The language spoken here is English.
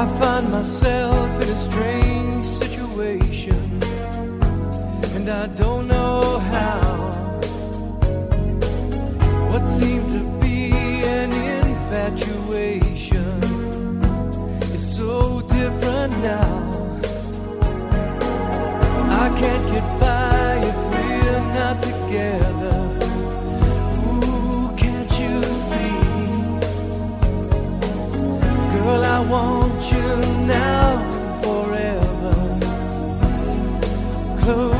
I find myself in a strange situation, and I don't know how. What seemed to be an infatuation is so different now. I can't get by if we're not together. Want you now forever. Close